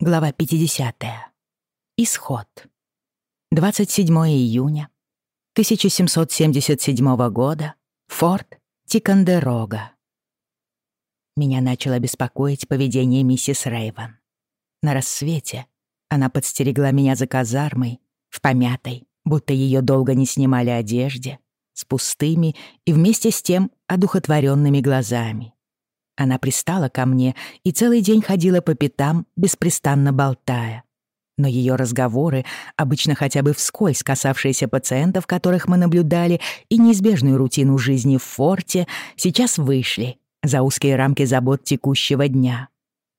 Глава 50. Исход. 27 июня 1777 года. Форт Тикандерога. Меня начало беспокоить поведение миссис Рейвен. На рассвете она подстерегла меня за казармой, в помятой, будто ее долго не снимали одежде, с пустыми и вместе с тем одухотворенными глазами. Она пристала ко мне и целый день ходила по пятам, беспрестанно болтая. Но ее разговоры, обычно хотя бы вскользь касавшиеся пациентов, которых мы наблюдали, и неизбежную рутину жизни в форте, сейчас вышли за узкие рамки забот текущего дня.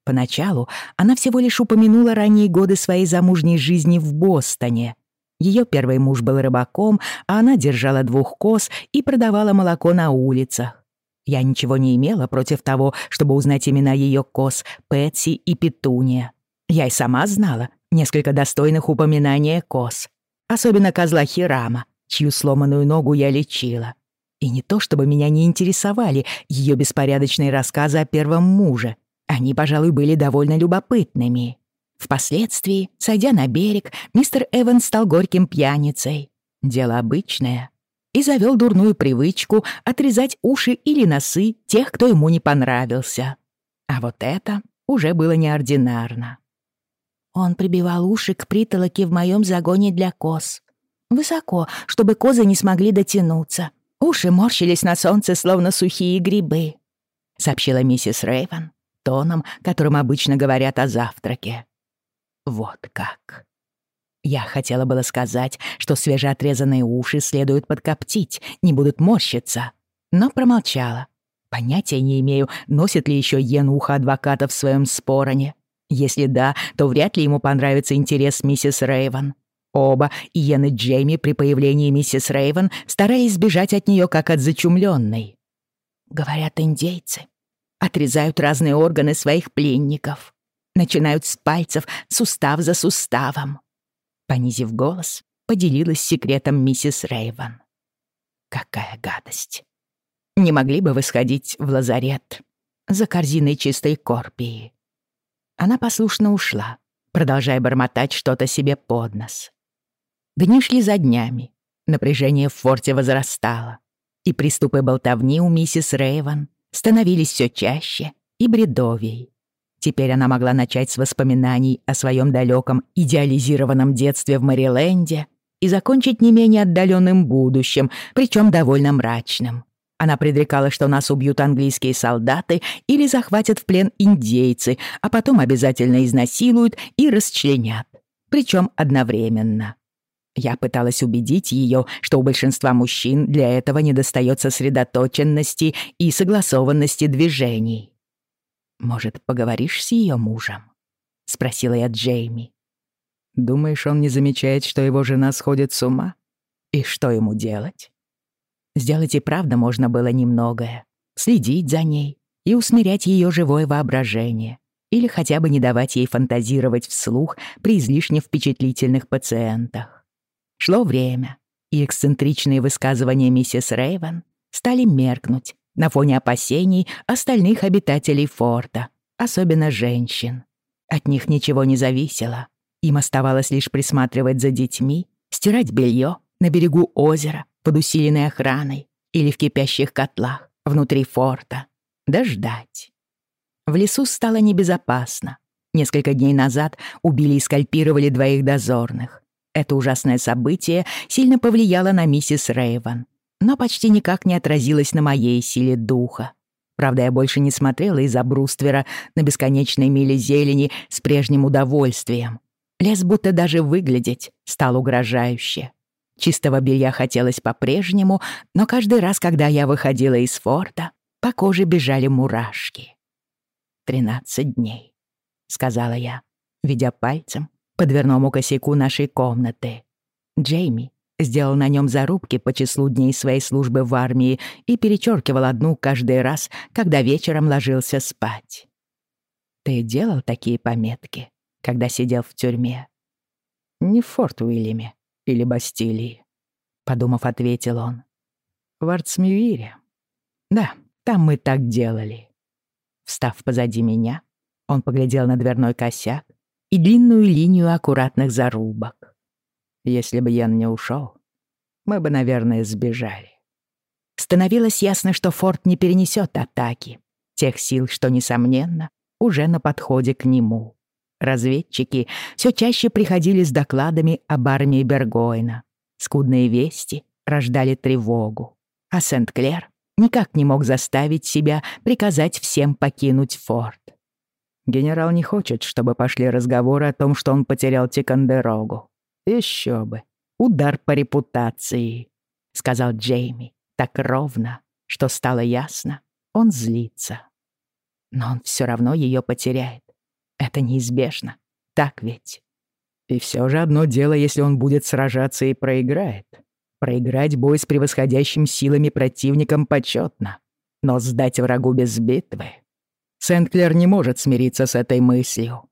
Поначалу она всего лишь упомянула ранние годы своей замужней жизни в Бостоне. Ее первый муж был рыбаком, а она держала двух коз и продавала молоко на улицах. Я ничего не имела против того, чтобы узнать имена ее коз Пэтси и Петуния. Я и сама знала несколько достойных упоминания коз. Особенно козла Хирама, чью сломанную ногу я лечила. И не то, чтобы меня не интересовали ее беспорядочные рассказы о первом муже. Они, пожалуй, были довольно любопытными. Впоследствии, сойдя на берег, мистер Эванс стал горьким пьяницей. Дело обычное и завел дурную привычку отрезать уши или носы тех, кто ему не понравился. А вот это уже было неординарно. Он прибивал уши к притолоке в моем загоне для коз. Высоко, чтобы козы не смогли дотянуться. Уши морщились на солнце, словно сухие грибы, сообщила миссис Рейвен тоном, которым обычно говорят о завтраке. Вот как. Я хотела было сказать, что свежеотрезанные уши следует подкоптить, не будут морщиться, но промолчала. Понятия не имею, носит ли еще Йен ухо адвоката в своем спороне. Если да, то вряд ли ему понравится интерес миссис Рейвен. Оба, Йен и Джейми, при появлении миссис Рейвен старались сбежать от нее как от зачумленной. Говорят индейцы. Отрезают разные органы своих пленников. Начинают с пальцев, сустав за суставом понизив голос, поделилась секретом миссис Рейвен. Какая гадость. Не могли бы вы сходить в лазарет за корзиной чистой корпии? Она послушно ушла, продолжая бормотать что-то себе под нос. Дни шли за днями, напряжение в форте возрастало, и приступы болтовни у миссис Рейвен становились все чаще и бредовей. Теперь она могла начать с воспоминаний о своем далеком идеализированном детстве в Мэриленде и закончить не менее отдаленным будущим, причем довольно мрачным. Она предрекала, что нас убьют английские солдаты или захватят в плен индейцы, а потом обязательно изнасилуют и расчленят. Причем одновременно. Я пыталась убедить ее, что у большинства мужчин для этого недостает сосредоточенности и согласованности движений. «Может, поговоришь с ее мужем?» — спросила я Джейми. «Думаешь, он не замечает, что его жена сходит с ума? И что ему делать?» Сделать и правда можно было немногое. Следить за ней и усмирять ее живое воображение. Или хотя бы не давать ей фантазировать вслух при излишне впечатлительных пациентах. Шло время, и эксцентричные высказывания миссис Рейвен стали меркнуть на фоне опасений остальных обитателей форта, особенно женщин. От них ничего не зависело. Им оставалось лишь присматривать за детьми, стирать белье на берегу озера под усиленной охраной или в кипящих котлах внутри форта, да ждать. В лесу стало небезопасно. Несколько дней назад убили и скальпировали двоих дозорных. Это ужасное событие сильно повлияло на миссис Рейвен, но почти никак не отразилось на моей силе духа. Правда, я больше не смотрела из-за бруствера на бесконечной миле зелени с прежним удовольствием. Лес будто даже выглядеть стал угрожающе. Чистого белья хотелось по-прежнему, но каждый раз, когда я выходила из форта, по коже бежали мурашки. «Тринадцать дней», — сказала я, ведя пальцем по дверному косяку нашей комнаты. Джейми сделал на нем зарубки по числу дней своей службы в армии и перечеркивал одну каждый раз, когда вечером ложился спать. «Ты делал такие пометки, когда сидел в тюрьме?» «Не в Форт Уильяме или Бастилии», — подумав, ответил он. «В Артсмюире. Да, там мы так делали». Встав позади меня, он поглядел на дверной косяк и длинную линию аккуратных зарубок. Если бы Ян не ушел, мы бы, наверное, сбежали. Становилось ясно, что форт не перенесет атаки, тех сил, что, несомненно, уже на подходе к нему. Разведчики все чаще приходили с докладами об армии Бергойна. Скудные вести рождали тревогу. А Сент-Клер никак не мог заставить себя приказать всем покинуть форт. Генерал не хочет, чтобы пошли разговоры о том, что он потерял Тикандерогу. Еще бы. Удар по репутации, сказал Джейми так ровно, что стало ясно, он злится. Но он все равно ее потеряет. Это неизбежно. Так ведь? И все же одно дело, если он будет сражаться и проиграет. Проиграть бой с превосходящим силами противником почетно. Но сдать врагу без битвы... Сент-Клер не может смириться с этой мыслью.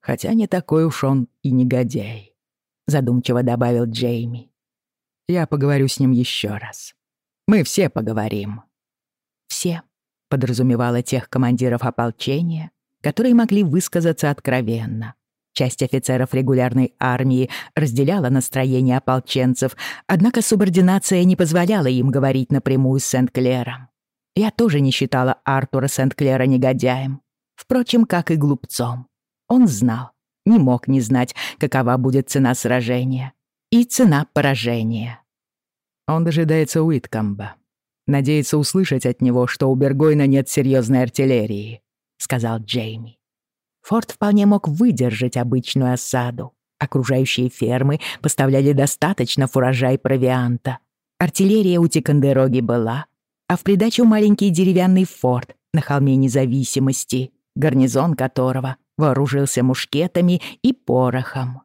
Хотя не такой уж он и негодяй. Задумчиво добавил Джейми. Я поговорю с ним еще раз. Мы все поговорим». «Все» подразумевало тех командиров ополчения, которые могли высказаться откровенно. Часть офицеров регулярной армии разделяла настроение ополченцев, однако субординация не позволяла им говорить напрямую с Сент-Клером. Я тоже не считала Артура Сент-Клера негодяем. Впрочем, как и глупцом. Он знал, не мог не знать, какова будет цена сражения и цена поражения. Он дожидается Уиткомба. Надеется услышать от него, что у Бергойна нет серьезной артиллерии, сказал Джейми. Форт вполне мог выдержать обычную осаду. Окружающие фермы поставляли достаточно фуража и провианта. Артиллерия у Тикандероги была, а в придачу маленький деревянный форт на холме независимости, гарнизон которого вооружился мушкетами и порохом.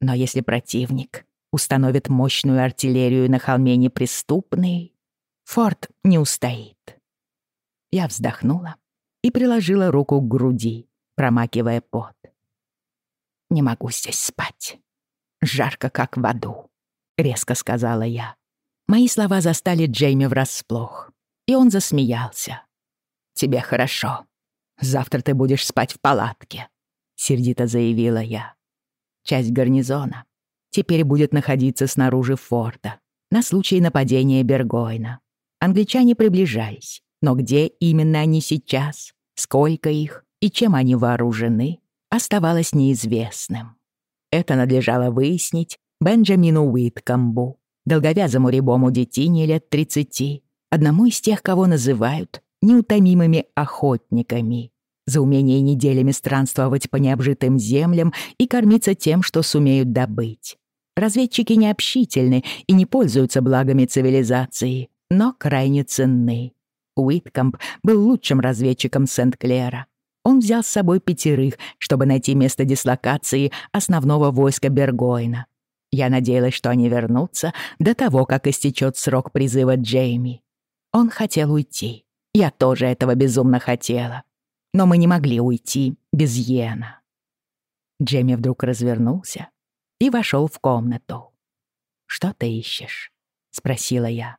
Но если противник установит мощную артиллерию на холме неприступный, форт не устоит. Я вздохнула и приложила руку к груди, промакивая пот. «Не могу здесь спать. Жарко, как в аду», — резко сказала я. Мои слова застали Джейми врасплох, и он засмеялся. «Тебе хорошо. Завтра ты будешь спать в палатке», — сердито заявила я. Часть гарнизона теперь будет находиться снаружи форта на случай нападения Бергойна. Англичане приближались, но где именно они сейчас, сколько их и чем они вооружены, оставалось неизвестным. Это надлежало выяснить Бенджамину Уиткомбу, долговязому рябому детине лет 30, одному из тех, кого называют неутомимыми охотниками, за умение неделями странствовать по необжитым землям и кормиться тем, что сумеют добыть. Разведчики необщительны и не пользуются благами цивилизации, но крайне ценны. Уиткомп был лучшим разведчиком Сент-Клера. Он взял с собой пятерых, чтобы найти место дислокации основного войска Бергойна. Я надеялась, что они вернутся до того, как истечет срок призыва Джейми. Он хотел уйти. Я тоже этого безумно хотела. Но мы не могли уйти без Йена. Джейми вдруг развернулся и вошел в комнату. «Что ты ищешь?» — спросила я.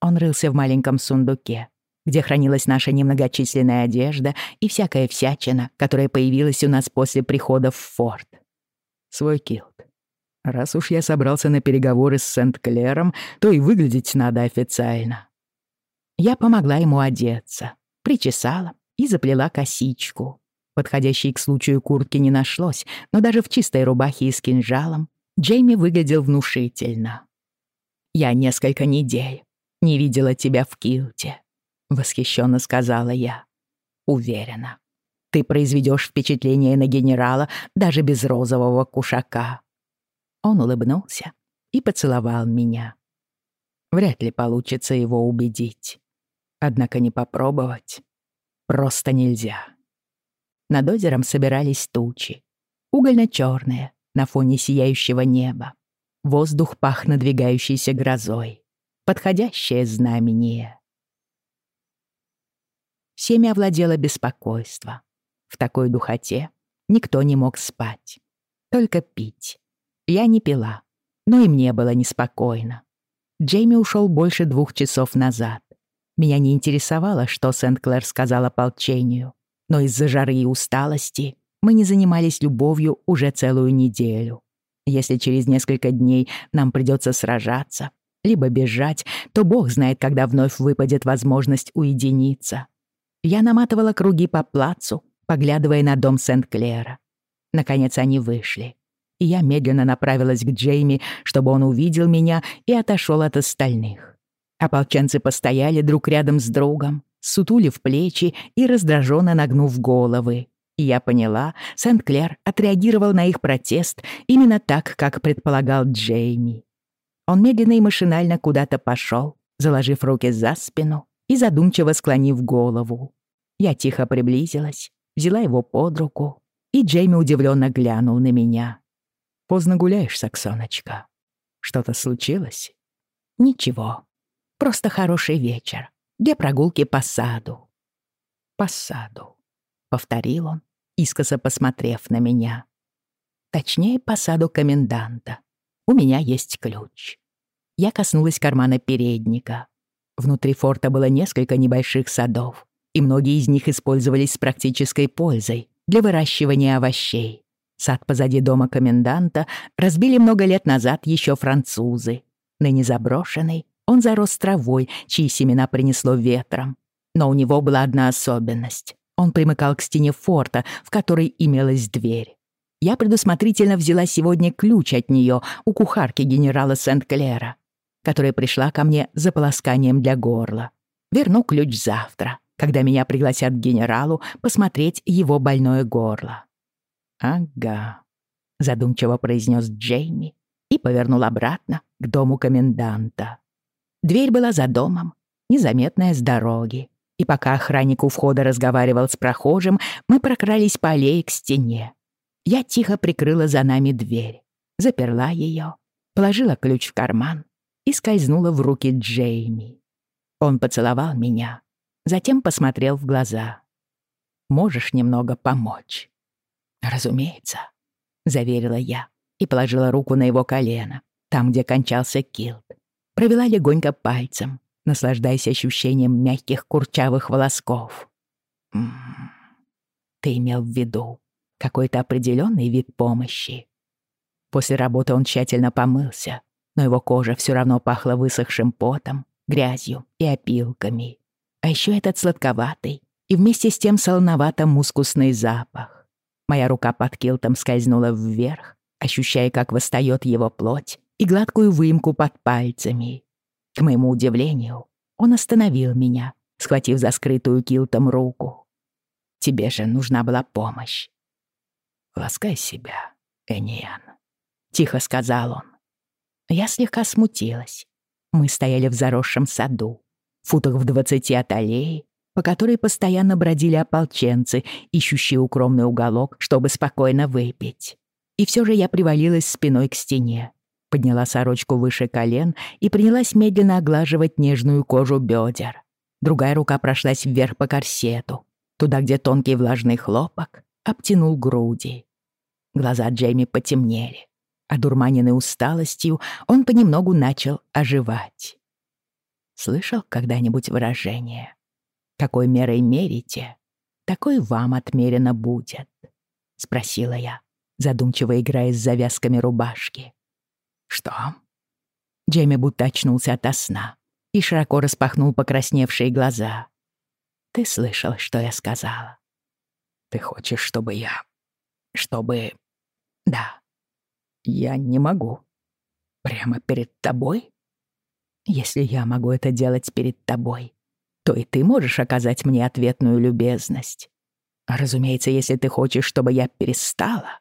Он рылся в маленьком сундуке, где хранилась наша немногочисленная одежда и всякая всячина, которая появилась у нас после прихода в форт. Свой килт. Раз уж я собрался на переговоры с Сент-Клером, то и выглядеть надо официально. Я помогла ему одеться, причесала и заплела косичку. Подходящей к случаю куртки не нашлось, но даже в чистой рубахе и с кинжалом Джейми выглядел внушительно. «Я несколько недель не видела тебя в Килте», — восхищенно сказала я. «Уверена, ты произведешь впечатление на генерала даже без розового кушака». Он улыбнулся и поцеловал меня. Вряд ли получится его убедить. Однако не попробовать просто нельзя. Над озером собирались тучи. Угольно-чёрные, на фоне сияющего неба. Воздух пах надвигающейся грозой. Подходящее знамение. Всеми овладело беспокойство. В такой духоте никто не мог спать. Только пить. Я не пила, но и мне было неспокойно. Джейми ушел больше двух часов назад. Меня не интересовало, что Сент-Клэр сказал ополчению но из-за жары и усталости мы не занимались любовью уже целую неделю. Если через несколько дней нам придется сражаться, либо бежать, то бог знает, когда вновь выпадет возможность уединиться. Я наматывала круги по плацу, поглядывая на дом Сент-Клера. Наконец они вышли. И я медленно направилась к Джейми, чтобы он увидел меня и отошел от остальных. Ополченцы постояли друг рядом с другом, сутулив плечи и раздраженно нагнув головы. И я поняла, Сент-Клер отреагировал на их протест именно так, как предполагал Джейми. Он медленно и машинально куда-то пошел, заложив руки за спину и задумчиво склонив голову. Я тихо приблизилась, взяла его под руку, и Джейми удивленно глянул на меня. «Поздно гуляешь, Саксоночка. Что-то случилось?» «Ничего. Просто хороший вечер. Для прогулки по саду». «По саду», — повторил он, искоса посмотрев на меня. Точнее, по саду коменданта. У меня есть ключ. Я коснулась кармана передника. Внутри форта было несколько небольших садов, и многие из них использовались с практической пользой для выращивания овощей. Сад позади дома коменданта разбили много лет назад еще французы. Ныне заброшенный, он зарос травой, чьи семена принесло ветром. Но у него была одна особенность. Он примыкал к стене форта, в которой имелась дверь. Я предусмотрительно взяла сегодня ключ от нее у кухарки генерала Сент-Клера, которая пришла ко мне за полосканием для горла. Верну ключ завтра, когда меня пригласят к генералу посмотреть его больное горло. «Ага», — задумчиво произнес Джейми и повернул обратно к дому коменданта. Дверь была за домом, незаметная с дороги, и пока охранник у входа разговаривал с прохожим, мы прокрались по аллее к стене. Я тихо прикрыла за нами дверь, заперла ее, положила ключ в карман и скользнула в руки Джейми. Он поцеловал меня, затем посмотрел в глаза. «Можешь немного помочь?» «Разумеется», — заверила я и положила руку на его колено, там, где кончался килт. Провела легонько пальцем, наслаждаясь ощущением мягких курчавых волосков. М -м -м. Ты имел в виду какой-то определенный вид помощи. После работы он тщательно помылся, но его кожа все равно пахла высохшим потом, грязью и опилками. А еще этот сладковатый и вместе с тем солоновато-мускусный запах. Моя рука под килтом скользнула вверх, ощущая, как восстает его плоть и гладкую выемку под пальцами. К моему удивлению, он остановил меня, схватив за скрытую килтом руку. «Тебе же нужна была помощь». «Ласкай себя, Эниан», — тихо сказал он. Я слегка смутилась. Мы стояли в заросшем саду, футах в двадцати от аллеи, по которой постоянно бродили ополченцы, ищущие укромный уголок, чтобы спокойно выпить. И все же я привалилась спиной к стене, подняла сорочку выше колен и принялась медленно оглаживать нежную кожу бедер. Другая рука прошлась вверх по корсету, туда, где тонкий влажный хлопок обтянул груди. Глаза Джейми потемнели. Одурманенный усталостью, он понемногу начал оживать. Слышал когда-нибудь выражение «Какой мерой мерите, такой вам отмерено будет?» — спросила я, задумчиво играя с завязками рубашки. «Что?» Джейми будто очнулся ото сна и широко распахнул покрасневшие глаза. «Ты слышал, что я сказала?» «Ты хочешь, чтобы я... чтобы...» «Да. Я не могу. Прямо перед тобой?» «Если я могу это делать перед тобой, то и ты можешь оказать мне ответную любезность. разумеется, если ты хочешь, чтобы я перестала...»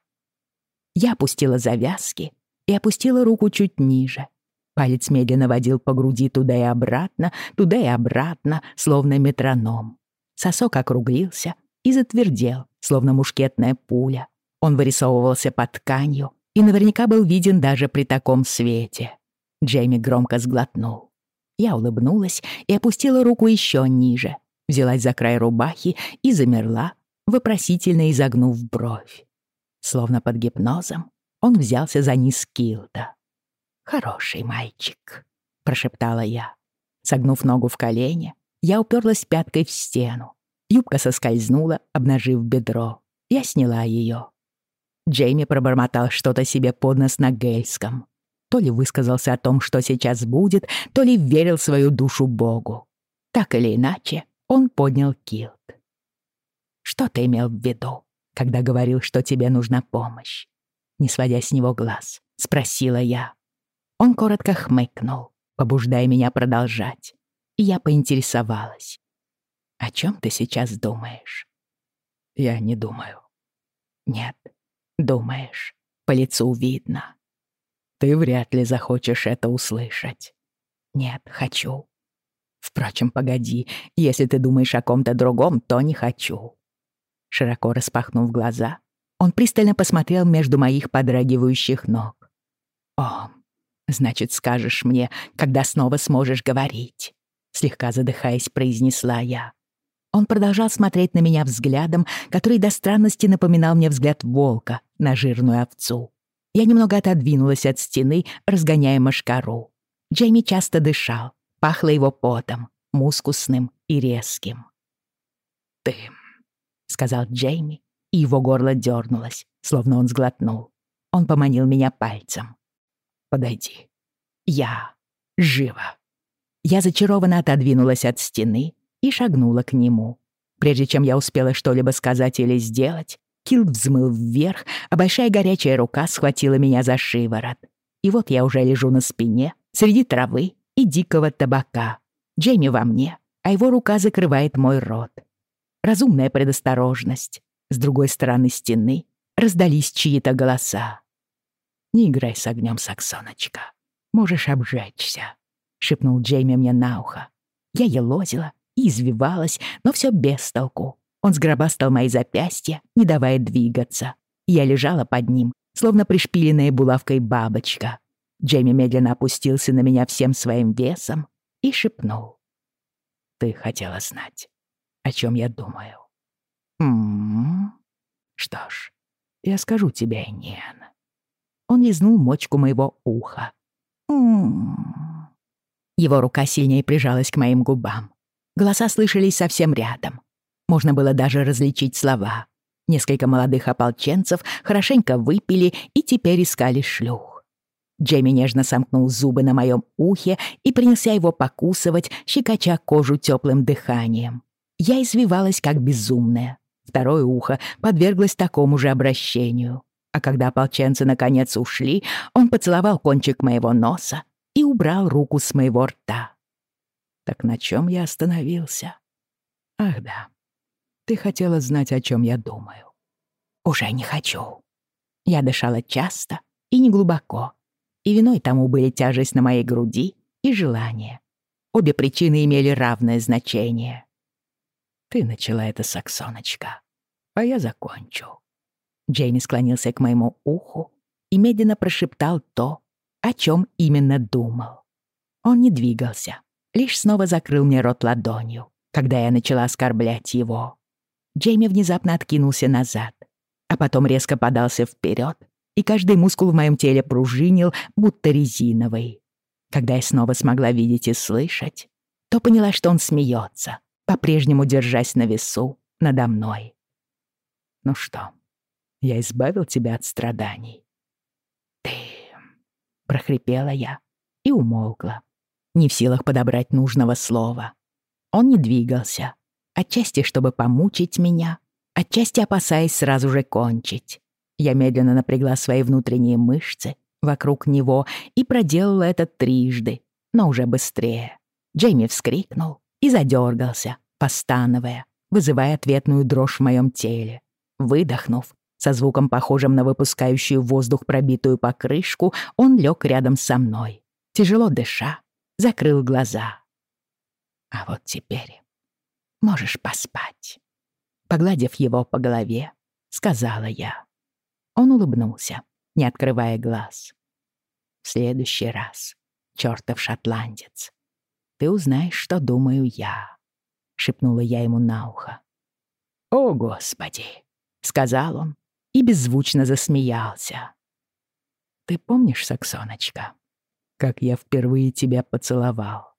Я опустила завязки и опустила руку чуть ниже. Палец медленно водил по груди туда и обратно, туда и обратно, словно метроном. Сосок округлился и затвердел, словно мушкетная пуля. Он вырисовывался под тканью и наверняка был виден даже при таком свете. Джейми громко сглотнул. Я улыбнулась и опустила руку еще ниже, взялась за край рубахи и замерла, вопросительно изогнув бровь. Словно под гипнозом, он взялся за низ килта. «Хороший мальчик», — прошептала я. Согнув ногу в колени, я уперлась пяткой в стену. Юбка соскользнула, обнажив бедро. Я сняла ее. Джейми пробормотал что-то себе под нос на гельском. То ли высказался о том, что сейчас будет, то ли верил свою душу Богу. Так или иначе, он поднял килт. «Что ты имел в виду, когда говорил, что тебе нужна помощь?» Не сводя с него глаз, спросила я. Он коротко хмыкнул, побуждая меня продолжать, и я поинтересовалась. «О чем ты сейчас думаешь?» «Я не думаю». «Нет, думаешь. По лицу видно. Ты вряд ли захочешь это услышать». «Нет, хочу. Впрочем, погоди, если ты думаешь о ком-то другом, то не хочу». Широко распахнув глаза, он пристально посмотрел между моих подрагивающих ног. «О, значит, скажешь мне, когда снова сможешь говорить?» Слегка задыхаясь, произнесла я. Он продолжал смотреть на меня взглядом, который до странности напоминал мне взгляд волка на жирную овцу. Я немного отодвинулась от стены, разгоняя мошкару. Джейми часто дышал, Пахло его потом, мускусным и резким. «Ты», — сказал Джейми, и его горло дернулось, словно он сглотнул. Он поманил меня пальцем. «Подойди. Я жива». Я зачарованно отодвинулась от стены и шагнула к нему. Прежде чем я успела что-либо сказать или сделать, Килд взмыл вверх, а большая горячая рука схватила меня за шиворот. И вот я уже лежу на спине, среди травы и дикого табака. Джейми во мне, а его рука закрывает мой рот. Разумная предосторожность. С другой стороны стены раздались чьи-то голоса. «Не играй с огнем, Саксоночка. Можешь обжечься», — шепнул Джейми мне на ухо. Я елозила и извивалась, но все без толку. Он сгробастал мои запястья, не давая двигаться. Я лежала под ним, словно пришпиленная булавкой бабочка. Джейми медленно опустился на меня всем своим весом и шепнул. «Ты хотела знать, о чем я думаю?» «М-м-м. Что ж, я скажу тебе, Ниан». Он лизнул мочку моего уха. «М-м-м». Его рука сильнее прижалась к моим губам. Голоса слышались совсем рядом. Можно было даже различить слова. Несколько молодых ополченцев хорошенько выпили и теперь искали шлюх. Джейми нежно сомкнул зубы на моем ухе и принялся его покусывать, щекоча кожу теплым дыханием. Я извивалась как безумная. Второе ухо подверглось такому же обращению. А когда ополченцы наконец ушли, он поцеловал кончик моего носа и убрал руку с моего рта. Так на чем я остановился? Ах да, ты хотела знать, о чем я думаю. Уже не хочу. Я дышала часто и неглубоко, и виной тому были тяжесть на моей груди и желание. Обе причины имели равное значение. «Ты начала это, Саксоночка, а я закончу». Джейми склонился к моему уху и медленно прошептал то, о чем именно думал. Он не двигался, лишь снова закрыл мне рот ладонью, когда я начала оскорблять его. Джейми внезапно откинулся назад, а потом резко подался вперед и каждый мускул в моем теле пружинил, будто резиновый. Когда я снова смогла видеть и слышать, то поняла, что он смеется, по-прежнему держась на весу надо мной. «Ну что, я избавил тебя от страданий?» «Ты...» — прохрипела я и умолкла, не в силах подобрать нужного слова. Он не двигался, отчасти, чтобы помучить меня, отчасти опасаясь сразу же кончить. Я медленно напрягла свои внутренние мышцы вокруг него и проделала это трижды, но уже быстрее. Джейми вскрикнул и задергался, постановая, вызывая ответную дрожь в моем теле. Выдохнув, со звуком, похожим на выпускающую воздух пробитую покрышку, он лег рядом со мной. Тяжело дыша, закрыл глаза. А вот теперь можешь поспать. Погладив его по голове, сказала я. Он улыбнулся, не открывая глаз. «В следующий раз, чертов шотландец, ты узнаешь, что думаю я», — шепнула я ему на ухо. «О, Господи!» — сказал он и беззвучно засмеялся. «Ты помнишь, Саксоночка, как я впервые тебя поцеловал?»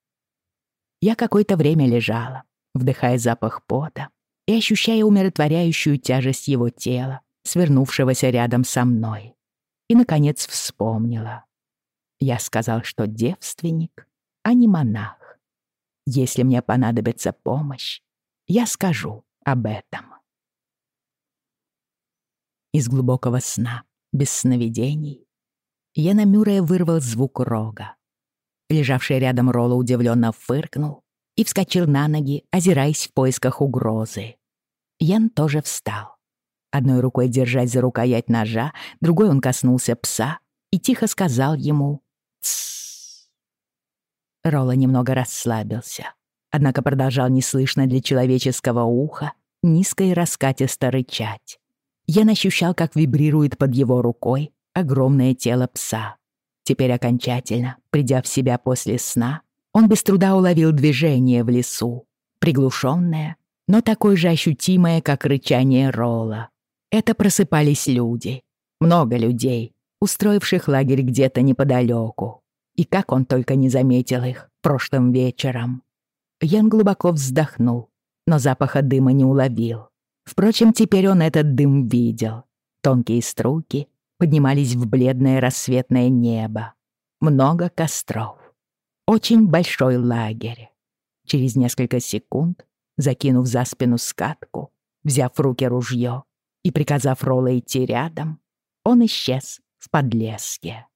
Я какое-то время лежала, вдыхая запах пота и ощущая умиротворяющую тяжесть его тела, свернувшегося рядом со мной. И, наконец, вспомнила. Я сказал, что девственник, а не монах. Если мне понадобится помощь, я скажу об этом. Из глубокого сна, без сновидений, Яна Мюррея вырвал звук рога. Лежавший рядом Ролло удивленно фыркнул и вскочил на ноги, озираясь в поисках угрозы. Ян тоже встал. Одной рукой держась за рукоять ножа, другой он коснулся пса и тихо сказал ему «Тссс». Ролла немного расслабился, однако продолжал неслышно для человеческого уха низко и раскатисто рычать. Ян ощущал, как вибрирует под его рукой огромное тело пса. Теперь окончательно, придя в себя после сна, он без труда уловил движение в лесу, приглушенное, но такое же ощутимое, как рычание Ролла. Это просыпались люди, много людей, устроивших лагерь где-то неподалеку. И как он только не заметил их прошлым вечером. Ян глубоко вздохнул, но запаха дыма не уловил. Впрочем, теперь он этот дым видел. Тонкие струйки поднимались в бледное рассветное небо. Много костров. Очень большой лагерь. Через несколько секунд, закинув за спину скатку, взяв в руки ружье и приказав Ролла идти рядом, он исчез в подлеске.